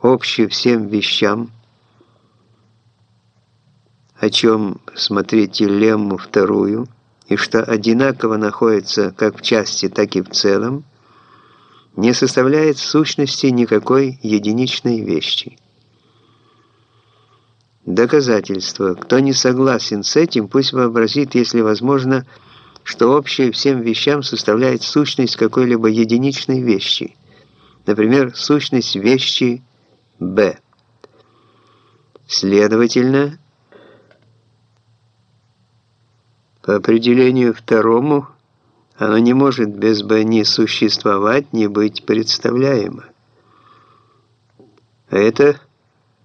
общий всем вещам, о чем смотрите лемму вторую, и что одинаково находится как в части, так и в целом, не составляет сущности никакой единичной вещи. Доказательство. Кто не согласен с этим, пусть вообразит, если возможно, что общее всем вещам составляет сущность какой-либо единичной вещи. Например, сущность вещи b. Следовательно, по определению второму, оно не может без b ни существовать, ни быть представляемо. Это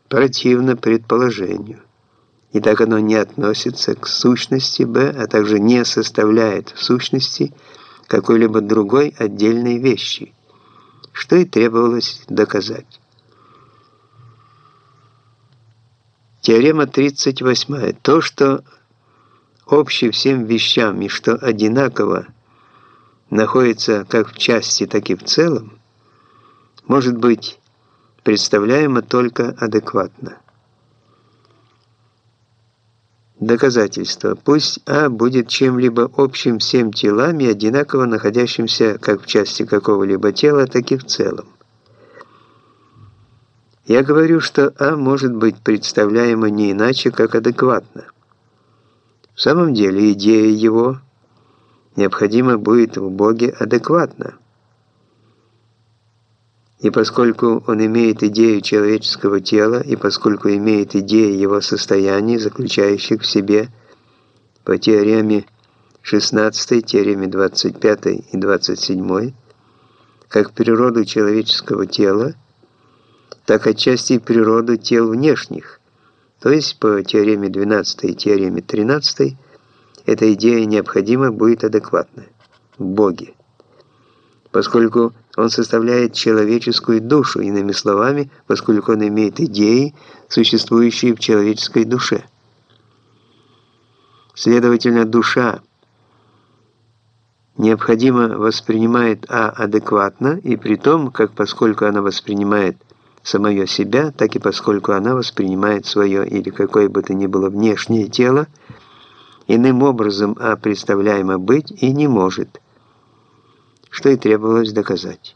противно предположению. И так оно не относится к сущности b, а также не составляет в сущности какой-либо другой отдельной вещи, что и требовалось доказать. Теорема 38. То, что общее всем вещам и что одинаково находится как в части, так и в целом, может быть представляемо только адекватно. Доказательство. Пусть А будет чем-либо общим всем телам и одинаково находящимся как в части какого-либо тела, так и в целом. Я говорю, что А может быть представляемо не иначе, как адекватно. В самом деле идея его необходимо будет в Боге адекватна. И поскольку он имеет идею человеческого тела, и поскольку имеет идею его состояний, заключающих в себе по теореме 16, теореме 25 и 27, как природу человеческого тела, так отчасти природу тел внешних, то есть по теореме 12 и теореме 13 эта идея необходимо будет адекватна Боге, поскольку он составляет человеческую душу, иными словами, поскольку он имеет идеи, существующие в человеческой душе. Следовательно, душа необходимо воспринимает А адекватно, и при том, как поскольку она воспринимает самое себя, так и поскольку она воспринимает свое или какое бы то ни было внешнее тело, иным образом А представляемо быть и не может, что и требовалось доказать.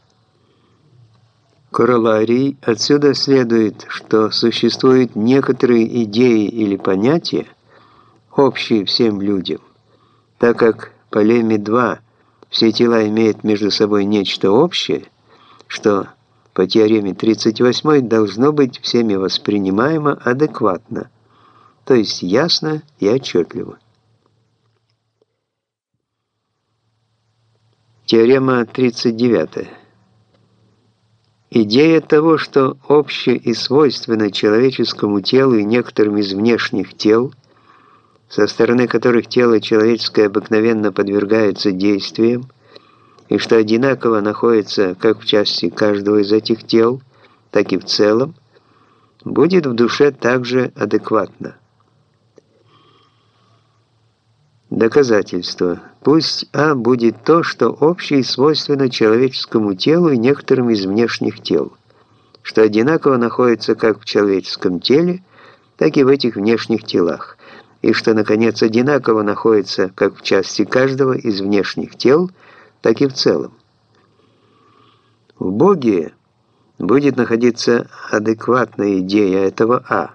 Короларий отсюда следует, что существуют некоторые идеи или понятия, общие всем людям, так как по Леме 2 все тела имеют между собой нечто общее, что по теореме 38 должно быть всеми воспринимаемо адекватно, то есть ясно и отчетливо. Теорема 39. Идея того, что общее и свойственно человеческому телу и некоторым из внешних тел, со стороны которых тело человеческое обыкновенно подвергается действиям, и что одинаково находится как в части каждого из этих тел, так и в целом, будет в душе также адекватно. Доказательство. Пусть А будет то, что общее и свойственно человеческому телу и некоторым из внешних тел, что одинаково находится как в человеческом теле, так и в этих внешних телах, и что, наконец, одинаково находится как в части каждого из внешних тел – так и в целом. В Боге будет находиться адекватная идея этого А.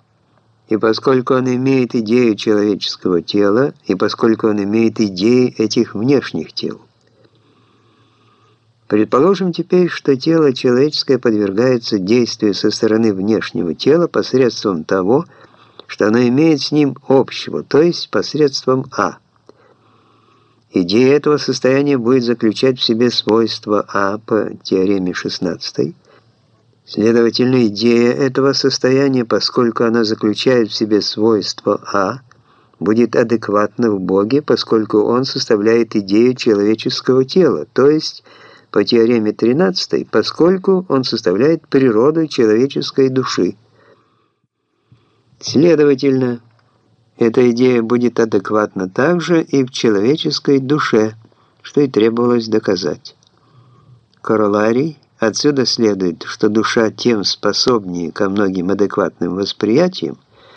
И поскольку он имеет идею человеческого тела, и поскольку он имеет идеи этих внешних тел. Предположим теперь, что тело человеческое подвергается действию со стороны внешнего тела посредством того, что оно имеет с ним общего, то есть посредством А. Идея этого состояния будет заключать в себе свойства А по теореме 16. Следовательно, идея этого состояния, поскольку она заключает в себе свойства А, будет адекватна в Боге, поскольку он составляет идею человеческого тела, то есть по теореме 13, поскольку он составляет природу человеческой души. Следовательно, эта идея будет адекватна также и в человеческой душе, что и требовалось доказать. Короларий Отсюда следует, что душа тем способнее ко многим адекватным восприятиям,